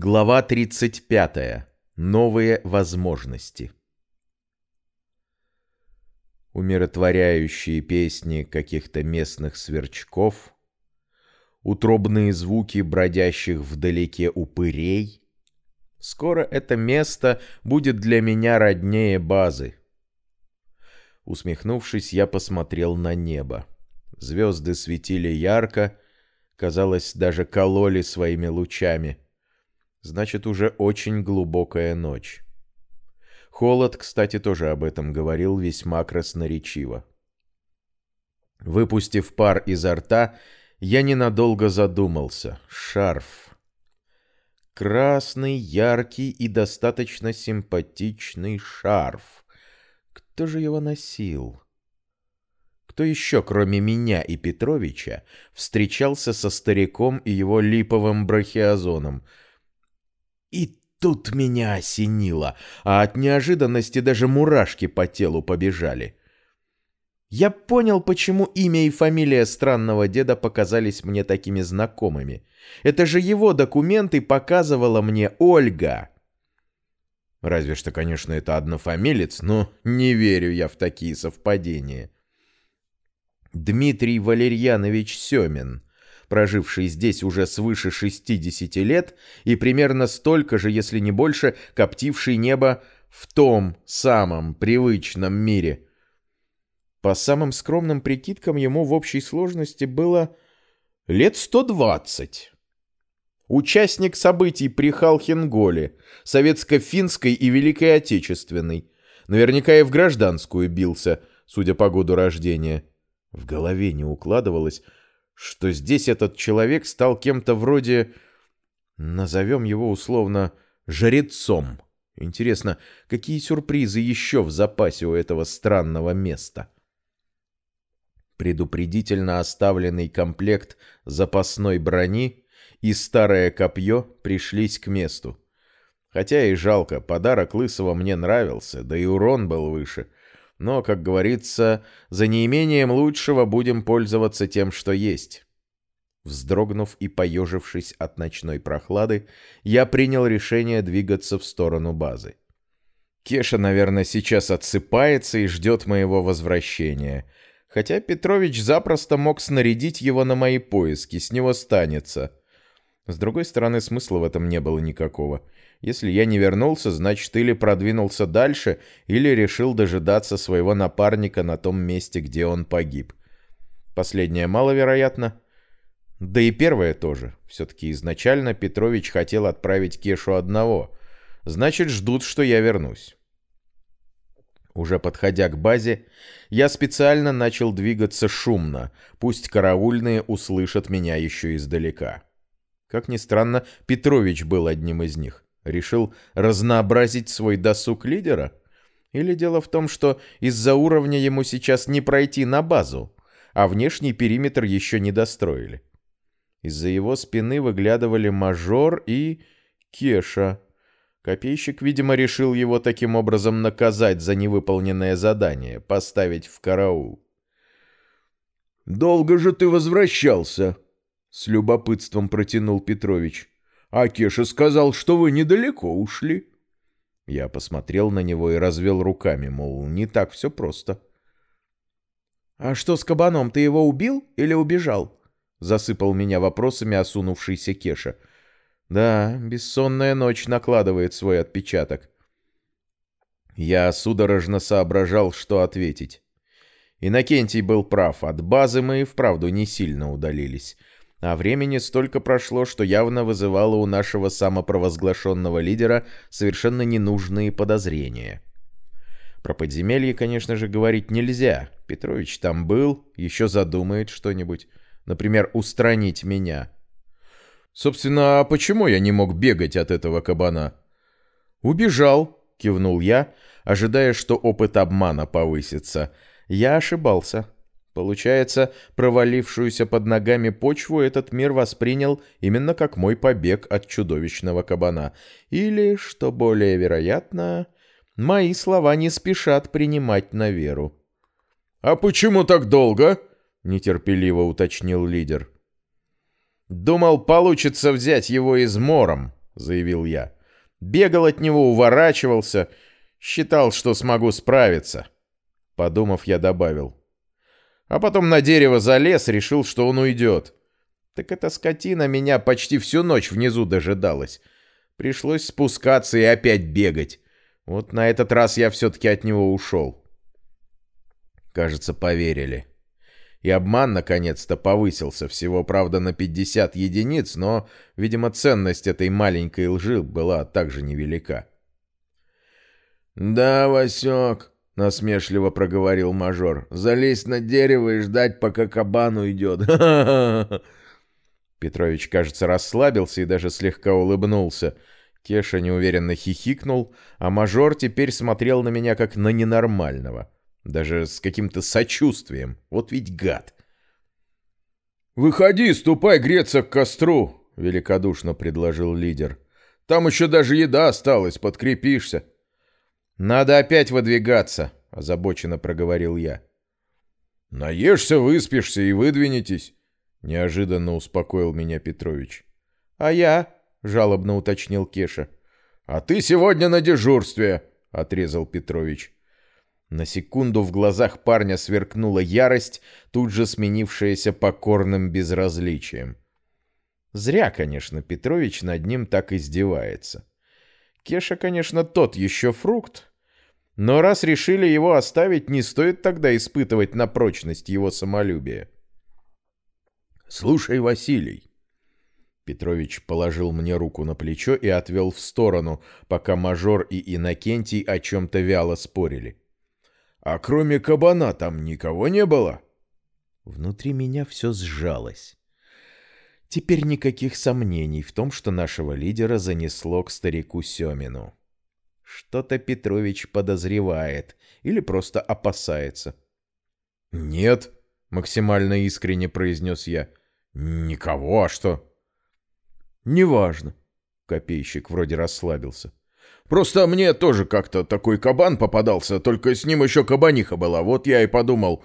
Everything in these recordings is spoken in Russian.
Глава 35. Новые возможности. Умиротворяющие песни каких-то местных сверчков, утробные звуки бродящих вдалеке упырей. Скоро это место будет для меня роднее базы. Усмехнувшись, я посмотрел на небо. Звезды светили ярко, казалось, даже кололи своими лучами — Значит, уже очень глубокая ночь. Холод, кстати, тоже об этом говорил весьма красноречиво. Выпустив пар изо рта, я ненадолго задумался. Шарф. Красный, яркий и достаточно симпатичный шарф. Кто же его носил? Кто еще, кроме меня и Петровича, встречался со стариком и его липовым брахиозоном — и тут меня осенило, а от неожиданности даже мурашки по телу побежали. Я понял, почему имя и фамилия странного деда показались мне такими знакомыми. Это же его документы показывала мне Ольга. Разве что, конечно, это однофамилец, но не верю я в такие совпадения. Дмитрий Валерьянович Семин проживший здесь уже свыше 60 лет и примерно столько же, если не больше, коптивший небо в том самом привычном мире. По самым скромным прикидкам ему в общей сложности было лет 120. Участник событий при Халхенголе, советско-финской и Великой Отечественной. Наверняка и в гражданскую бился, судя по году рождения. В голове не укладывалось, что здесь этот человек стал кем-то вроде, назовем его условно, жрецом. Интересно, какие сюрпризы еще в запасе у этого странного места? Предупредительно оставленный комплект запасной брони и старое копье пришлись к месту. Хотя и жалко, подарок Лысого мне нравился, да и урон был выше — но, как говорится, за неимением лучшего будем пользоваться тем, что есть. Вздрогнув и поежившись от ночной прохлады, я принял решение двигаться в сторону базы. Кеша, наверное, сейчас отсыпается и ждет моего возвращения. Хотя Петрович запросто мог снарядить его на мои поиски, с него станется. С другой стороны, смысла в этом не было никакого. Если я не вернулся, значит, или продвинулся дальше, или решил дожидаться своего напарника на том месте, где он погиб. Последнее маловероятно. Да и первое тоже. Все-таки изначально Петрович хотел отправить Кешу одного. Значит, ждут, что я вернусь. Уже подходя к базе, я специально начал двигаться шумно, пусть караульные услышат меня еще издалека. Как ни странно, Петрович был одним из них. Решил разнообразить свой досуг лидера? Или дело в том, что из-за уровня ему сейчас не пройти на базу, а внешний периметр еще не достроили? Из-за его спины выглядывали мажор и Кеша. Копейщик, видимо, решил его таким образом наказать за невыполненное задание, поставить в караул. «Долго же ты возвращался?» — с любопытством протянул Петрович. А Кеша сказал, что вы недалеко ушли. Я посмотрел на него и развел руками, мол, не так все просто. «А что с кабаном? Ты его убил или убежал?» Засыпал меня вопросами осунувшийся Кеша. «Да, бессонная ночь накладывает свой отпечаток». Я судорожно соображал, что ответить. Иннокентий был прав, от базы мы и вправду не сильно удалились. А времени столько прошло, что явно вызывало у нашего самопровозглашенного лидера совершенно ненужные подозрения. Про подземелье, конечно же, говорить нельзя. Петрович там был, еще задумает что-нибудь. Например, устранить меня. Собственно, а почему я не мог бегать от этого кабана? «Убежал», — кивнул я, ожидая, что опыт обмана повысится. Я ошибался. Получается, провалившуюся под ногами почву этот мир воспринял именно как мой побег от чудовищного кабана. Или, что более вероятно, мои слова не спешат принимать на веру. «А почему так долго?» — нетерпеливо уточнил лидер. «Думал, получится взять его измором», — заявил я. Бегал от него, уворачивался, считал, что смогу справиться. Подумав, я добавил. А потом на дерево залез, решил, что он уйдет. Так эта скотина меня почти всю ночь внизу дожидалась. Пришлось спускаться и опять бегать. Вот на этот раз я все-таки от него ушел. Кажется, поверили. И обман наконец-то повысился, всего, правда, на 50 единиц, но, видимо, ценность этой маленькой лжи была также невелика. «Да, Васек», — насмешливо проговорил мажор, — «залезть на дерево и ждать, пока кабан уйдет». Петрович, кажется, расслабился и даже слегка улыбнулся. Кеша неуверенно хихикнул, а мажор теперь смотрел на меня как на ненормального. Даже с каким-то сочувствием. Вот ведь гад. «Выходи, ступай греться к костру», — великодушно предложил лидер. «Там еще даже еда осталась, подкрепишься». «Надо опять выдвигаться», — озабоченно проговорил я. «Наешься, выспишься и выдвинетесь», — неожиданно успокоил меня Петрович. «А я?» — жалобно уточнил Кеша. «А ты сегодня на дежурстве», — отрезал Петрович. На секунду в глазах парня сверкнула ярость, тут же сменившаяся покорным безразличием. Зря, конечно, Петрович над ним так издевается. Кеша, конечно, тот еще фрукт, но раз решили его оставить, не стоит тогда испытывать на прочность его самолюбия. «Слушай, Василий!» Петрович положил мне руку на плечо и отвел в сторону, пока мажор и Иннокентий о чем-то вяло спорили. А кроме кабана там никого не было? Внутри меня все сжалось. Теперь никаких сомнений в том, что нашего лидера занесло к старику Семину. Что-то Петрович подозревает или просто опасается. «Нет», — максимально искренне произнес я. «Никого, а что?» «Неважно», — копейщик вроде расслабился. Просто мне тоже как-то такой кабан попадался, только с ним еще кабаниха была. Вот я и подумал...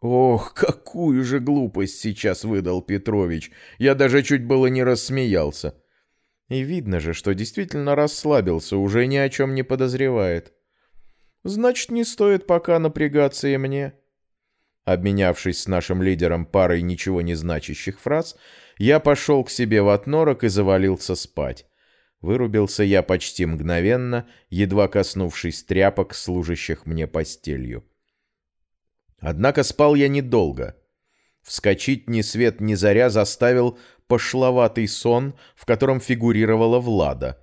Ох, какую же глупость сейчас выдал Петрович. Я даже чуть было не рассмеялся. И видно же, что действительно расслабился, уже ни о чем не подозревает. Значит, не стоит пока напрягаться и мне. Обменявшись с нашим лидером парой ничего не значащих фраз, я пошел к себе в отнорок и завалился спать. Вырубился я почти мгновенно, едва коснувшись тряпок, служащих мне постелью. Однако спал я недолго. Вскочить ни свет ни заря заставил пошловатый сон, в котором фигурировала Влада.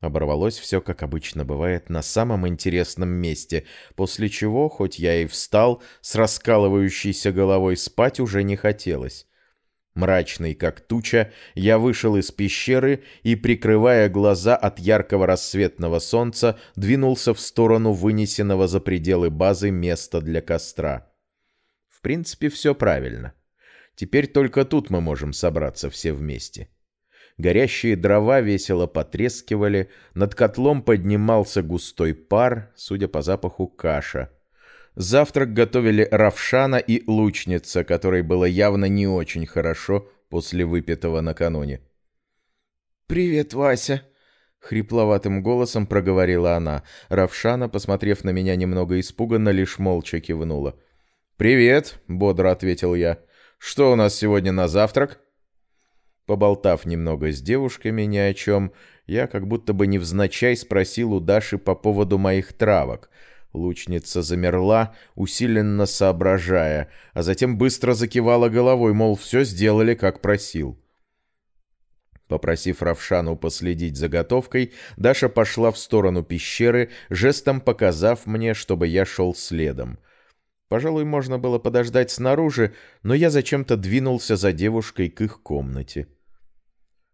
Оборвалось все, как обычно бывает, на самом интересном месте, после чего, хоть я и встал, с раскалывающейся головой спать уже не хотелось. Мрачный, как туча, я вышел из пещеры и, прикрывая глаза от яркого рассветного солнца, двинулся в сторону вынесенного за пределы базы места для костра. В принципе, все правильно. Теперь только тут мы можем собраться все вместе. Горящие дрова весело потрескивали, над котлом поднимался густой пар, судя по запаху каша — Завтрак готовили Равшана и лучница, которой было явно не очень хорошо после выпитого накануне. «Привет, Вася!» — хрипловатым голосом проговорила она. Равшана, посмотрев на меня немного испуганно, лишь молча кивнула. «Привет!» — бодро ответил я. «Что у нас сегодня на завтрак?» Поболтав немного с девушками ни о чем, я как будто бы невзначай спросил у Даши по поводу моих травок — Лучница замерла, усиленно соображая, а затем быстро закивала головой, мол, все сделали, как просил. Попросив Равшану последить за готовкой, Даша пошла в сторону пещеры, жестом показав мне, чтобы я шел следом. Пожалуй, можно было подождать снаружи, но я зачем-то двинулся за девушкой к их комнате.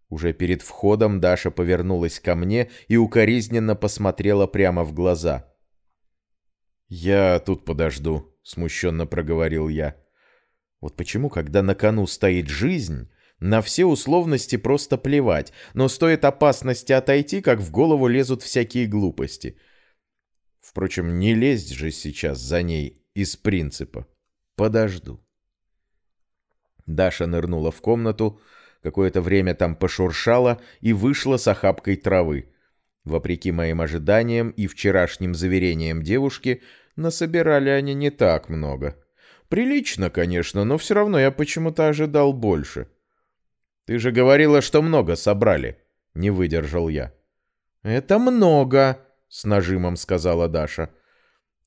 Уже перед входом Даша повернулась ко мне и укоризненно посмотрела прямо в глаза. «Я тут подожду», — смущенно проговорил я. Вот почему, когда на кону стоит жизнь, на все условности просто плевать, но стоит опасности отойти, как в голову лезут всякие глупости. Впрочем, не лезть же сейчас за ней из принципа. Подожду. Даша нырнула в комнату, Какое-то время там пошуршала и вышла с охапкой травы. Вопреки моим ожиданиям и вчерашним заверениям девушки, насобирали они не так много. Прилично, конечно, но все равно я почему-то ожидал больше. «Ты же говорила, что много собрали», — не выдержал я. «Это много», — с нажимом сказала Даша.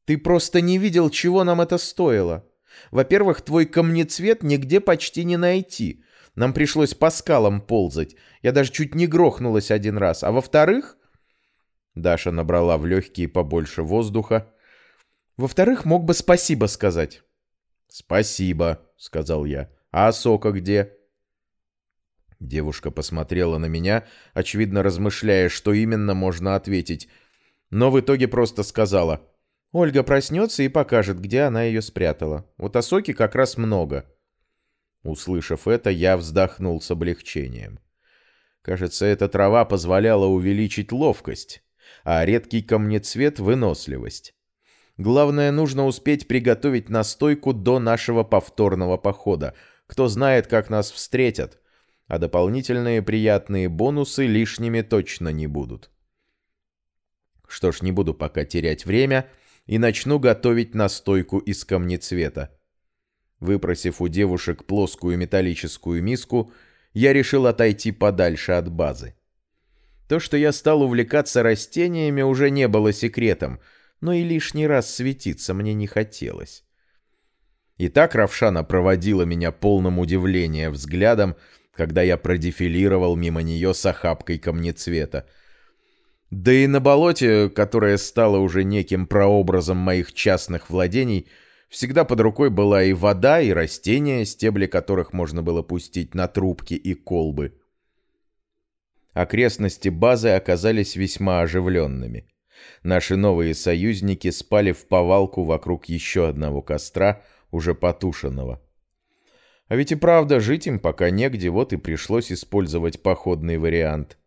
«Ты просто не видел, чего нам это стоило. Во-первых, твой камнецвет нигде почти не найти. Нам пришлось по скалам ползать. Я даже чуть не грохнулась один раз. А во-вторых...» Даша набрала в легкие побольше воздуха. «Во-вторых, мог бы спасибо сказать». «Спасибо», — сказал я. «А сока где?» Девушка посмотрела на меня, очевидно размышляя, что именно можно ответить, но в итоге просто сказала. «Ольга проснется и покажет, где она ее спрятала. Вот осоки как раз много». Услышав это, я вздохнул с облегчением. Кажется, эта трава позволяла увеличить ловкость, а редкий камнецвет — выносливость. Главное, нужно успеть приготовить настойку до нашего повторного похода. Кто знает, как нас встретят. А дополнительные приятные бонусы лишними точно не будут. Что ж, не буду пока терять время и начну готовить настойку из камнецвета. Выпросив у девушек плоскую металлическую миску, я решил отойти подальше от базы. То, что я стал увлекаться растениями, уже не было секретом — но и лишний раз светиться мне не хотелось. И так Равшана проводила меня полным удивления взглядом, когда я продефилировал мимо нее с охапкой камнецвета. Да и на болоте, которое стало уже неким прообразом моих частных владений, всегда под рукой была и вода, и растения, стебли которых можно было пустить на трубки и колбы. Окрестности базы оказались весьма оживленными. Наши новые союзники спали в повалку вокруг еще одного костра, уже потушенного. А ведь и правда, жить им пока негде, вот и пришлось использовать походный вариант.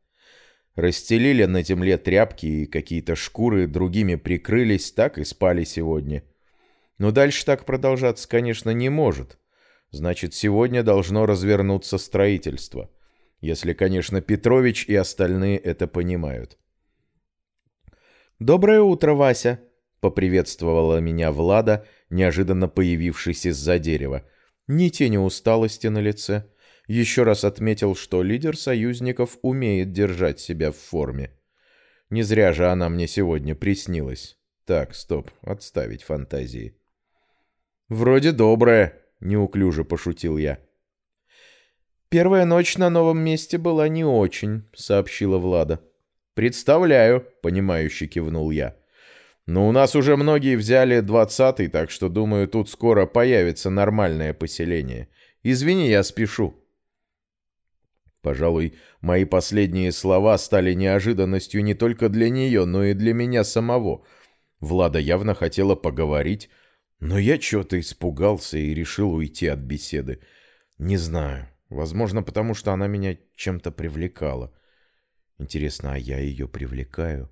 Расстелили на земле тряпки и какие-то шкуры, другими прикрылись, так и спали сегодня. Но дальше так продолжаться, конечно, не может. Значит, сегодня должно развернуться строительство. Если, конечно, Петрович и остальные это понимают. «Доброе утро, Вася!» — поприветствовала меня Влада, неожиданно появившись из-за дерева. Ни тени усталости на лице. Еще раз отметил, что лидер союзников умеет держать себя в форме. Не зря же она мне сегодня приснилась. Так, стоп, отставить фантазии. «Вроде добрая», — неуклюже пошутил я. «Первая ночь на новом месте была не очень», — сообщила Влада. «Представляю», — понимающе кивнул я. «Но у нас уже многие взяли двадцатый, так что, думаю, тут скоро появится нормальное поселение. Извини, я спешу». Пожалуй, мои последние слова стали неожиданностью не только для нее, но и для меня самого. Влада явно хотела поговорить, но я что-то испугался и решил уйти от беседы. Не знаю, возможно, потому что она меня чем-то привлекала. Интересно, а я ее привлекаю?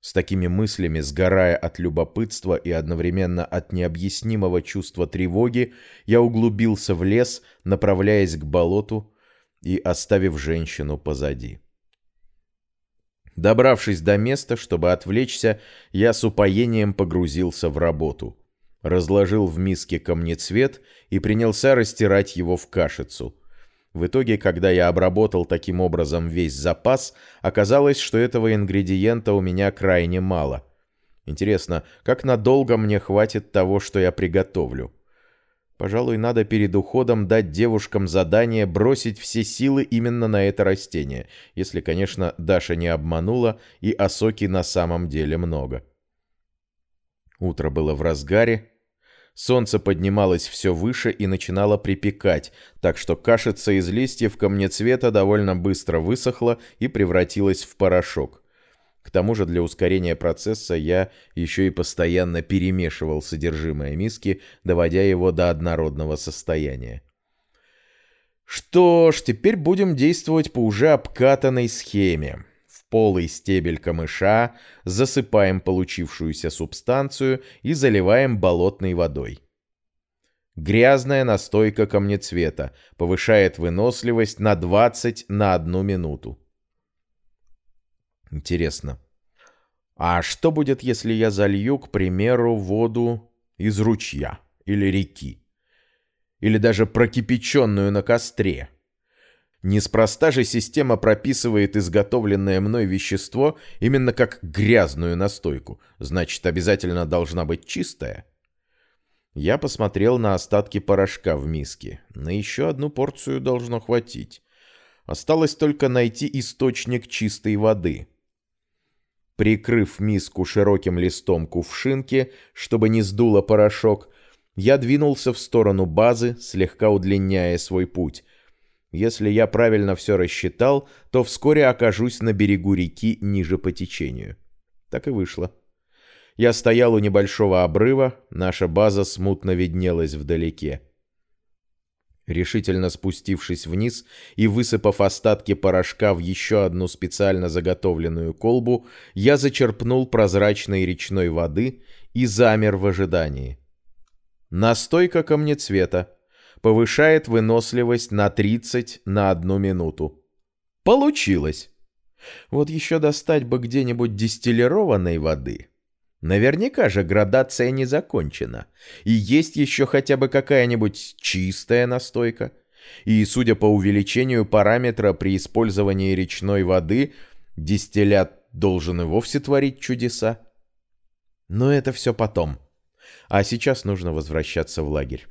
С такими мыслями, сгорая от любопытства и одновременно от необъяснимого чувства тревоги, я углубился в лес, направляясь к болоту и оставив женщину позади. Добравшись до места, чтобы отвлечься, я с упоением погрузился в работу. Разложил в миске камнецвет и принялся растирать его в кашицу – в итоге, когда я обработал таким образом весь запас, оказалось, что этого ингредиента у меня крайне мало. Интересно, как надолго мне хватит того, что я приготовлю? Пожалуй, надо перед уходом дать девушкам задание бросить все силы именно на это растение, если, конечно, Даша не обманула и осоки на самом деле много. Утро было в разгаре, Солнце поднималось все выше и начинало припекать, так что кашица из листьев камнецвета довольно быстро высохла и превратилась в порошок. К тому же для ускорения процесса я еще и постоянно перемешивал содержимое миски, доводя его до однородного состояния. Что ж, теперь будем действовать по уже обкатанной схеме полый стебель камыша, засыпаем получившуюся субстанцию и заливаем болотной водой. Грязная настойка камнецвета повышает выносливость на 20 на одну минуту. Интересно, а что будет, если я залью, к примеру, воду из ручья или реки? Или даже прокипяченную на костре? Неспроста же система прописывает изготовленное мной вещество именно как грязную настойку. Значит, обязательно должна быть чистая. Я посмотрел на остатки порошка в миске. На еще одну порцию должно хватить. Осталось только найти источник чистой воды. Прикрыв миску широким листом кувшинки, чтобы не сдуло порошок, я двинулся в сторону базы, слегка удлиняя свой путь. Если я правильно все рассчитал, то вскоре окажусь на берегу реки ниже по течению. Так и вышло. Я стоял у небольшого обрыва, наша база смутно виднелась вдалеке. Решительно спустившись вниз и высыпав остатки порошка в еще одну специально заготовленную колбу, я зачерпнул прозрачной речной воды и замер в ожидании. Настойка камнецвета повышает выносливость на 30 на одну минуту. Получилось! Вот еще достать бы где-нибудь дистиллированной воды. Наверняка же градация не закончена. И есть еще хотя бы какая-нибудь чистая настойка. И, судя по увеличению параметра при использовании речной воды, дистиллят должен и вовсе творить чудеса. Но это все потом. А сейчас нужно возвращаться в лагерь.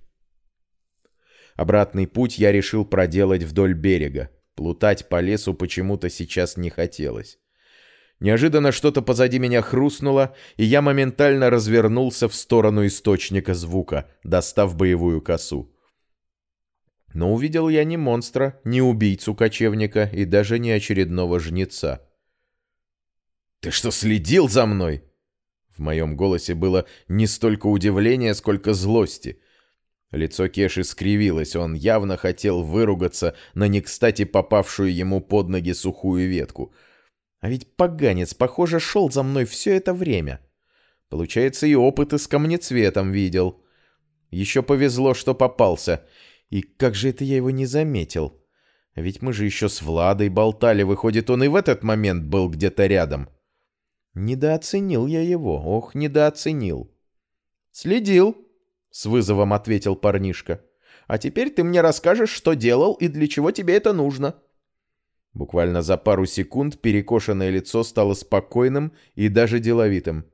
Обратный путь я решил проделать вдоль берега. Плутать по лесу почему-то сейчас не хотелось. Неожиданно что-то позади меня хрустнуло, и я моментально развернулся в сторону источника звука, достав боевую косу. Но увидел я не монстра, не убийцу кочевника и даже не очередного жнеца. «Ты что, следил за мной?» В моем голосе было не столько удивления, сколько злости. Лицо Кеши скривилось, он явно хотел выругаться на не кстати попавшую ему под ноги сухую ветку — а ведь поганец, похоже, шел за мной все это время. Получается, и опыты с камнецветом видел. Еще повезло, что попался. И как же это я его не заметил? А ведь мы же еще с Владой болтали, выходит, он и в этот момент был где-то рядом. Недооценил я его, ох, недооценил. «Следил», — с вызовом ответил парнишка. «А теперь ты мне расскажешь, что делал и для чего тебе это нужно». Буквально за пару секунд перекошенное лицо стало спокойным и даже деловитым.